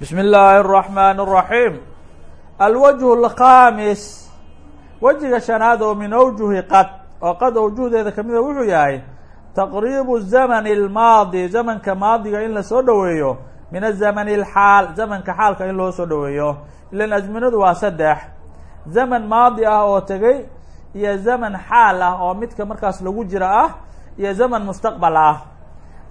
بسم الله الرحمن الرحيم الوجه الخاamis wejiga شhanaad oo min أwjuhi qad oo qad awjuhdeeda kamida wuxuu yahay تaqriibu الزmن الmaadi zamanka maadiga in lasoo dhoweeyo min الزmن الxaal zamanka xaalka in loo soo dhoweeyo ilan azminadu waa saddex zaman maadi ah oo tegey iyo zaman xaal ah oo midka markaas lagu jira ah iyo zaman mustaqbal ah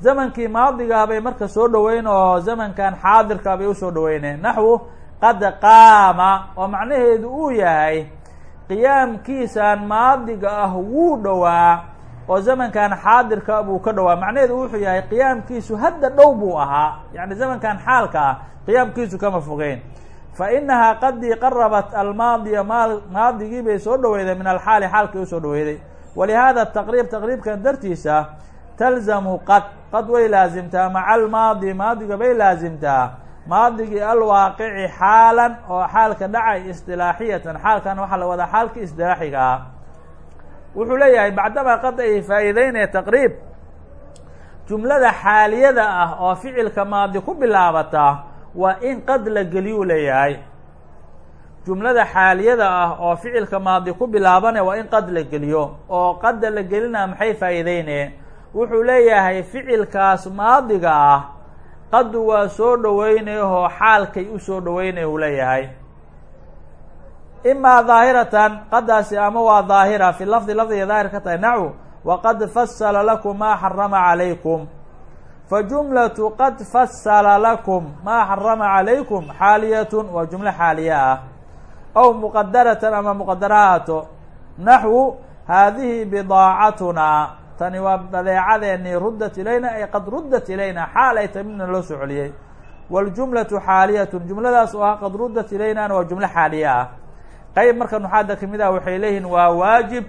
zamankii maadigaa bay marka soo dhoweyn oo zamankan xaadirka bay u soo dhoweyneen. Naxwu qad qaama oo macnaheedu uu yahay qiyaamkiisan maadiga ah wuu dhowaa oo zamankan xaadirka buu ka dhowaa. Macnaheedu wuxuu yahay qiyaamkiisu hadda dhow buu ahaa. Yani zamankan xaalka ah qiyaamkiisu kama fogeyn. Fa inahaa qadii qarabat almaadiya ma maadigii bay soo dhoweyday min alxaali xaalkii u soo dhoweyday walihada taqriib taqriibkan dartiisa talzamu qad qad way laasimtaa maca almaadi maadiga bay laasimtaa maadigii alwaaqici xaalan oo xaalka dhacay istilaaxiyatan xaalkan waxaa la wadaa xaalkii istilaaxiga. Ah wuxuu leeyahay bacdamaa qad ay faa'iideynaya taqriib. Jumlada xaaliyada ah oo ficilka maadi ku bilaabata waa in qad la geliyuu leeyahay. Jumlada xaaliyada ah oo ficilka maadi ku bilaabane waa in qad la geliyo. Oo qadda la gelina maxay faa'iideyne wuxuu leeyahay ficilkaas maadiga ah qadu waa soo dhoweynayahoo xaalkay u soo dhoweynaya uu leeyahay. Imaa daahiratan qadaasi ama waa daahira fi lafdi lafdiga daahir ka tahay nacu waqad fasala lakum maa xarama calaykum. Fajumlatu qad fasala lakum maa xarama calaykum xaaliyatun waa jumlo xaaliya ah aw muqadaratan ama muqadaraato naxwu haadihi bidaacatunaa tani waa badeecadeennii ruddat ilayna ay qad ruddat ilayna xaal ay tahay midna loo soo celiyey. Waljumlatu xaaliyatun jumladaas oo ah qad ruddat ilaynana waa jumlo xaaliya ah. Qeyb marka nuxaada ka mid ah waxay leeyihiin waa waajib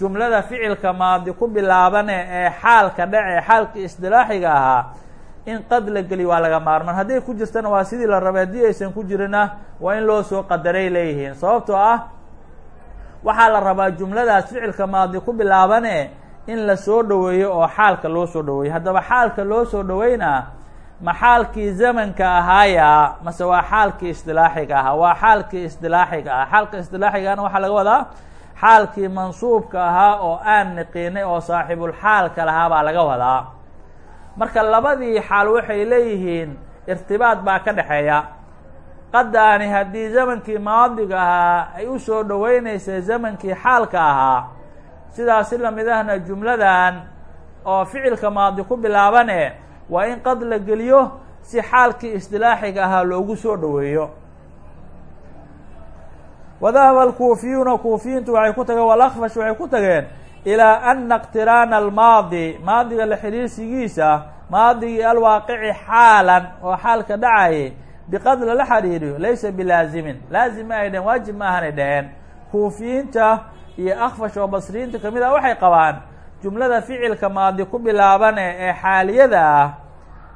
jumlada ficilka maadi ku bilaabane ee xaalka dhace xaalkii isdilaaxiga ahaa in qad la geli waa laga maarmaan hadday ku jirtana waa sidii la rabay haddii aysan ku jirina waa in loo soo qadaray leeyihiin. Sababtoo ah waxaa la rabaa jumladaas ficilka maadi ku bilaabane in la soo dhoweeyo oo xaalka loo soo dhoweeyo haddaba xaalka loo soo dhoweynaa ma xaalkii zamanka ahaaya mase waa xaalkii isdilaaxiga ahaa? Waa xaalkii isdilaaxiga ah xaalka isdilaaxigana waxaa laga wadaa xaalkii mansuubka ahaa oo aan niqiinay oo saaxibulxaalka lahaa baa laga wadaa. Marka labadii xaal waxay leeyihiin irtibaad baa ka dhexeeya qadaani haddii zamankii maadiga ahaa ay u soo dhoweyneysay zamankii xaalka ahaa sidaasi la mid ahna jumladan oo ficilka maadi ku bilaabane waa in qad la geliyo si xaalkii isdilaaxiga ahaa loogu soo dhoweeyo. Wadahaba alkuufiyuuna kuufiyiintu waxay ku tageen walakfash waxay ku tageen ilaa ana اqtiraana almaadi maadiga la xiriirsigiisa maadigii alwaaqici xaalan oo xaalka dhacayay biqad lala xiriiriyo laysa bilaazimin laazim ma ay dheheen waajib ma ahanay dheheen kuufiyiinta iyo akfash oo basriyiinta ka mid ah waxay qabaan jumlada ficilka maadi ku bilaabane ee xaaliyada ah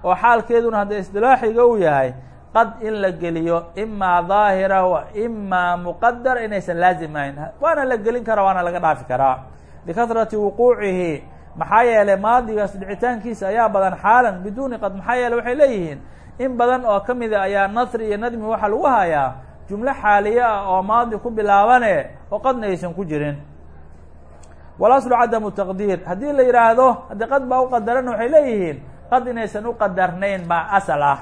oo xaalkeeduna hadda isdilaaxiga uu yahay qad in la geliyo imaa daahira wa imaa muqadara inaysan laazim ahayn. Waana la gelin karaa waana laga dhaafi karaa. Likahrati wuquucihi maxaa yeelay maadigaas dhicitaankiisa ayaa badan xaalan biduuni qad maxaa yeele waxay leeyihiin in badan oo ka mida ayaa nasri iyo nadmi waxaa lagu hayaa jumlo xaaliye ah oo maadi ku bilaabane oo qadna aysan ku jirin walaslu cadamu taqdiir haddii la yidhaahdo haddii qad baa uqadaran waxay leeyihiin qad inaysan uqadarnayn baa asal ah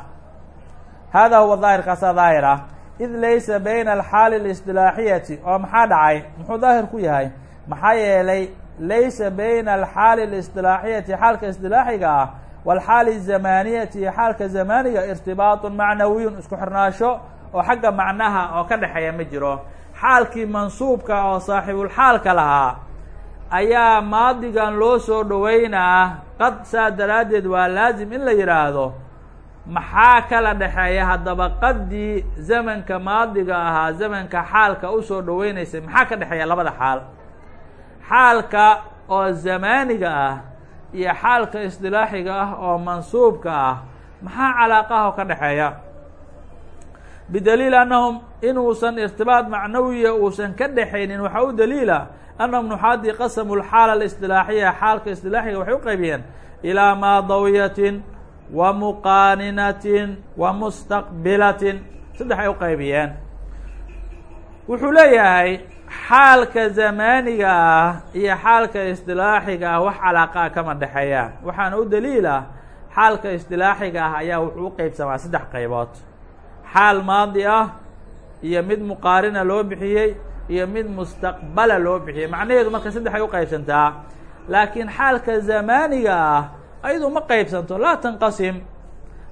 hada huwa daahir kaasaa daahir ah id laysa bayna alxaali اlisdilaaxiyati oo maxaa dhacay muxuu daahir ku yahay maxaa yeelay laysa bayna alxaali اlisdilaaxiyati xaalka isdilaaxiga ah waalxaali الzamaniyati iyo xaalka zamaniga irtibaatun macnawiyun isku xirnaasho oo xagga macnaha oo ka dhexeeya ma jiro xaalkii mansuubka oo saaxibulxaalka lahaa ayaa maadigan loo soo dhoweynaa. Qad saa daraaddeed waa laazim in la yidhaahdo maxaa kala dhexeeya haddaba qaddii zamanka maadiga ahaa zamanka xaalka u soo dhoweynaysay maxaa ka dhexeeya labada xaal? Xaalka oo zamaaniga ah iyo xaalka isdilaaxiga ah oo mansuubka ah maxaa calaaqaho ka dhexeeya bidaliil annahum inuusan irtibaad macnawiya uusan ka dhexaynin waxaa u daliila annahum nuxaadii qasamu lxaala alisdilaaxiya xaalka isdilaaxiga waxay u qaybiyeen ilaa maadawiyatin wa muqaaninatin wa mustaqbilatin saddex ay u qaybiyeen. Wuxuu leeyahay xaalka zamaaniga ah iyo xaalka isdilaaxiga ah wax calaaqa kama dhexeeyaan waxaana u daliil ah xaalka isdilaaxiga ah ayaa wuxuu u qeybsamaa saddex qaybood xaal maadi ah iyo mid muqaarina loo bixiyey iyo mid mustaqbala loo bixiyey. Macnaheedu marka saddex ay u qaybsantaa laakiin xaalka zamaaniga ah ayadu ma qaybsanto. Laa tanqasim.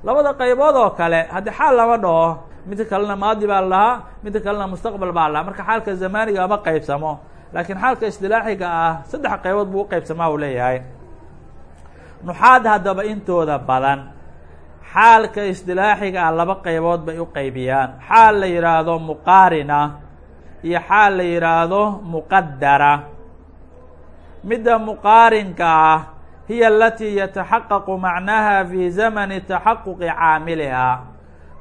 Labada qaybood oo kale haddii xaal lama dhaho midka kalena maadi baa la dhahaa midka kalena mustaqbal baa la dhahaa marka xaalka zamaaniga ma qaybsamo. Laakiin xaalka isdilaaxiga ah saddex qaybood buu uqaybsamaa uu leeyahay. Nuxaad haddaba intooda badan xaalka isdilaaxiga ah laba qaybood bay u qaybiyaan. Xaal la yidhaahdo muqaarina iyo xaal la yidhaahdo muqadara midda muqaarinka ah hiya alatii yataxaqaqu macnaha fi zamani taxaquqi caamilihaa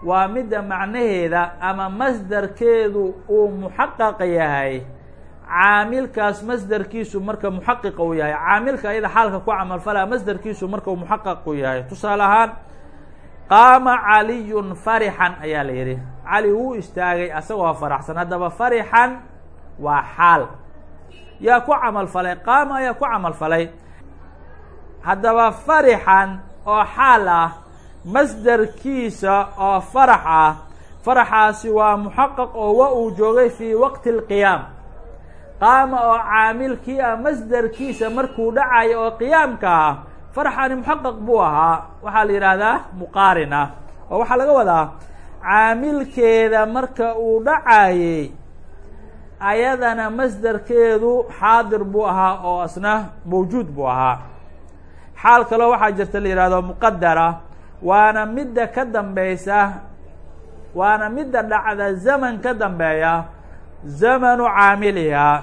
waa midda macnaheeda ama masdarkeedu uu muxaqaq yahay. Caamilkaas masdarkiisu marka muxaqiqa uu yahay. Caamilka ayada xaalka ku camalfalaa masdarkiisu marka muxaqaq u yahay. Tusaale ahaan qaama caliyun farixan ayaa la yidhi. cali wuu istaagay asagoo faraxsan. haddaba farixan waa xaal. yaa ku camal falay qaama ayaa ku camal falay. haddaba farixan oo xaal ah masdarkiisa oo farax ah faraxaasi waa muxaqaq oo wa uu joogay fii waqti اlqiyaam qaama oo caamilkii ah masdarkiisa markuu dhacayo oo qiyaamka ah faraxani muxaqaq buu ahaa waxaa la yidhaahdaa muqaarin oo waxaa laga wadaa caamilkeeda marka uu dhacayey ayadana masdarkeedu xaadir buu ahaa oo asna mawjuud buu ahaa. Xaal kaloo waxaa jirta la yihahdo muqadara waana midda ka dambeysa waana midda dhacda zaman ka dambeeya zamanu caamilihaa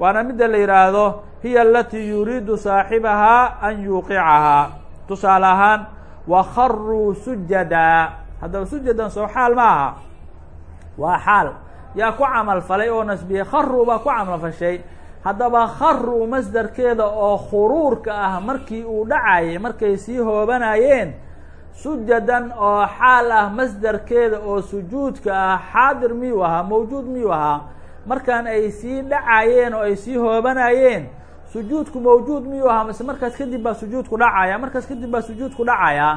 waana midda la yidhaahdo hiya alatii yuriidu saaxibahaa an yuuqicahaa tusaale ahaan wakharuu sujadaa haddaba sujadan soo xaal ma aha. Waa xaal. Yaa ku camal falay oo nasbiyey kharuu baa ku camal fashay. Haddaba kharuu masdarkeeda oo khuruurka ah markii uu dhacayay markay sii hoobanayeen sujadan oo xaal ah masdarkeeda oo sujuudka ah xaadir miyuu ahaa mawjuud miyuu ahaa markaan ay sii dhacayeen oo ay sii hoobanayeen sujuudku mawjuud miyuu ahaa? Mase markaas kadib baa sujuudku dhacaya? Markaas kadib baa sujuudku dhacaya?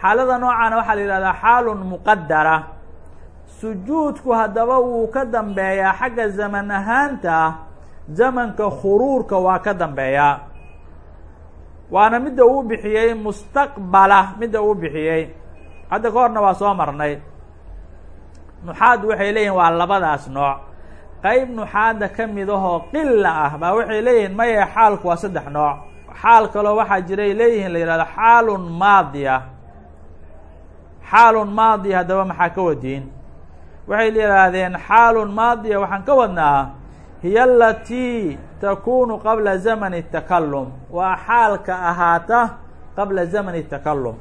Xaalada noocaana waxaa la yihahdaa xaalun muqadara sujuudku haddaba wuu ka dambeeyaa xagga zaman ahaanta zamanka khuruurka waa ka dambeeyaa waana midda uu bixiyey mustaqbala midda uu bixiyey. Hadda ka horna waa soo marnay. Nuxaad waxay leeyihiin waa labadaas nooc qeyb nuxaadda ka mid ahoo qila ah baa waxay leeyihiin maya xaalku waa saddex nooc. Xaal kaloo waxaa jiray leeyihiin la yihahdo xaalun maadiya. Xaalun maadiya haddaba maxaa ka wadiin? Waxay yihaahdeen xaalun maadiya waxaan ka wadnaa hiya alatii takunu qabla zamani takalum waa xaalka ahaata qabla zamani takalum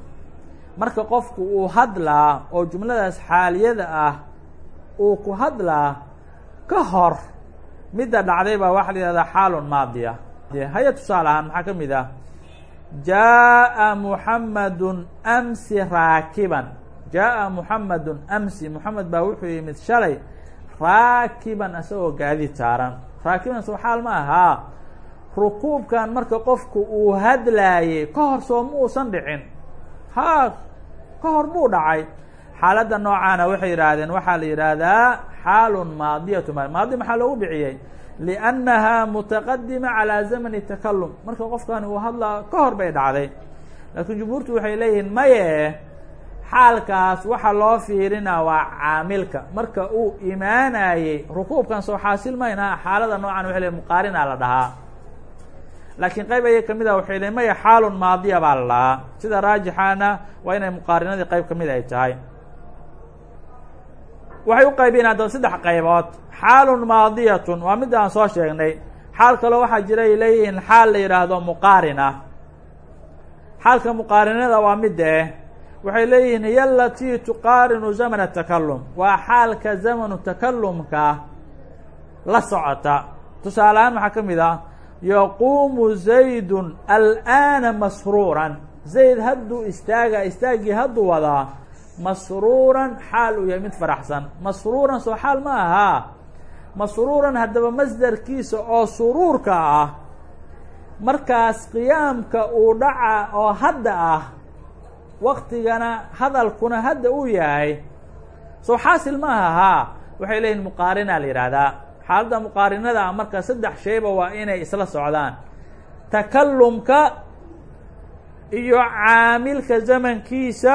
marka qofku uu hadlaa oo jumladaas xaaliyada ah uu ku hadlaa ka hor midda dhacday baa waxaa la yihahdaa xaalun maadiya. Haya tusaale ahaan maxaa ka mid ah? Jaaءa muxamadun amsi raakiban. Jaaءa muxamadun amsi. Moxamed baa wuxuu yimid shalay raakiban isagoo gaadi taaran. Raakiban soo xaal ma ahaa rukuubkan marka qofku uu hadlaayey ka hor soo ma uusan dhicin. Haa ka hor buu dhacay. Xaaladda noocaana waxay yidhaahdeen waxaa la yidhaahdaa xaalun maadiyatu maadi maxaa loogu bixiyey? Liannahaa mutaqadima calaa zamani takalum marka qofkani uu hadlaa ka hor bay dhacday. Laakiin jumhuurtu waxay leeyihiin maye xaalkaas waxa loo fiirinaa waa caamilka. Marka uu imaanayey rukuubkan soo xaasil mayna xaalada noocan waxay leeyiin muqaarinaa la dhahaa. Laakiin qayb aya ka mid a waxay leeyiin maya xaalun maadiya baa la dhahaa. Sida raajixaana waa inay muqaarinadii qayb ka mid ay tahay waxay u qaybiyeen haddaba saddex qaybood. Xaalun maadiyatun waa midda aan soo sheegnay. Xaal kaloo waxaa jira ay leeyihiin xaal la yidhaahdo muqaarina. Xaalka muqaarinada waa midde waxay leeyihiin hiy alatii tuqaarinu zamana takalum waa xaalka zamanu takalumka la socota. Tusaale ahaan maxaa ka mid ah yaquumu zaydun al'aana masruuran. Zayd hadduu istaaga istaaggii hadduu wadaa masruuran xaal uu yahay mid faraxsan. Masruuran soo xaal ma ahaa masruuran haddaba masdarkiisa oo suruurka ah markaas qiyaamka uu dhaca oo hadda ah waktigana hadalkuna hadda uu yahay soo xaasil ma ahaa waxay leeyihiin muqaarina la yidhaahdaa xaaladda muqaarinada ah marka saddex shayba waa inay isla socdaan. Takalumka iyo caamilka zamankiisa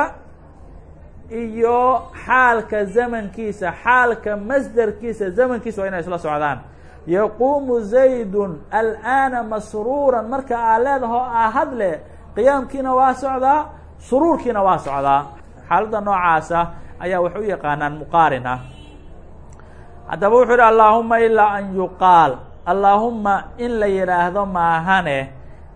iyo xaalka zamankiisa xaalka masderkiisa zamankiisa waa inay isla socdaan. Yaquumu zaydun al'aana masruuran marka aa leedaho aa hadle qiyaamkiina waa socdaa suruurkiina waa socdaa. Xaaladda noocaasa ayaa wax u yaqaanaan muqaarin ah. Haddaba wuxuu yihi allaahuma ilaa an yuqaal. Allaahuma in la yidhaahdo maahane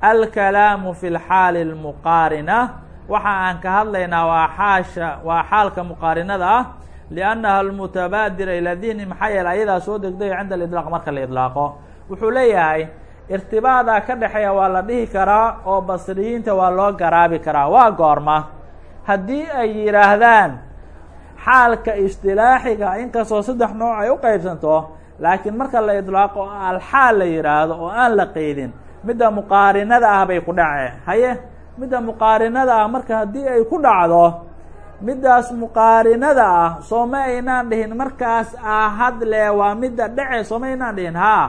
alkalaamu fi lxaali lmuqaarina waxa aan ka hadlaynaa waa xaasha waa xaalka muqaarinada ah liannaha almutabaadira ila dihni maxaa yeele ayadaa soo degdayo cinda alidlaaq marka la idlaaqo. Wuxuu leeyahay irtibaadaa ka dhexeeya waa la dhihi karaa oo basriyiinta waa loo garaabi karaa. Waa goorma. Haddii ay yidhaahdaan xaalka istilaaxiga inkastoo saddex nooc ay u qeybsanto laakiin marka la idlaaqo alxaal la yidhaahdo oo aan la qeydin midda muqaarinada ah bay ku dhacee haye midda muqaarinada ah marka haddii ay ku dhacdo middaas muqaarinada ah sooma aynaan dhihin markaas aahadle waa midda dhece sooma aynaan dhihin haa.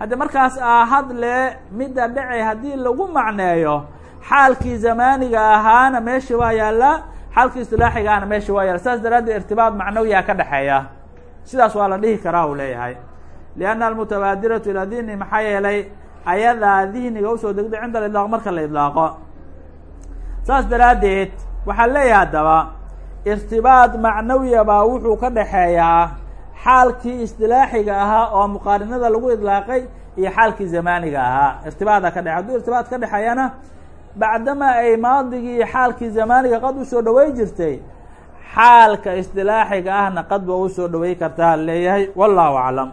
Haddi markaas aahadle midda dhece haddii lagu macneeyo xaalkii zamaaniga ahaana meesha waa yaallaa xaalkii istilaaxiga ahna meesha waa yaalla. Saas daraaddeed irtibaad macnawiyaa ka dhexeeya. Sidaas waa la dhihi karaa uu leeyahay. Lianna almutabaadiratu ilaa dihni maxaa yeelay? Ayadaa dihniga u soo degday cinda alidlaaq marka la idlaaqo saas daraaddeed waxaa leeyahay haddaba irtibaad macnawiya baa wuxuu ka dhexeeyaa xaalkii istilaaxiga ahaa oo muqaarinada lagu idlaaqay iyo xaalkii zamaaniga ahaa. Irtibaada ka dhexe hadduu irtibaad ka dhexeeyana bacdama ay maadigii xaalkii zamaaniga qad u soo dhawey jirtay xaalka istilaaxiga ahna qad ba u soo dhawey kartaa leeyahay wallahu aclam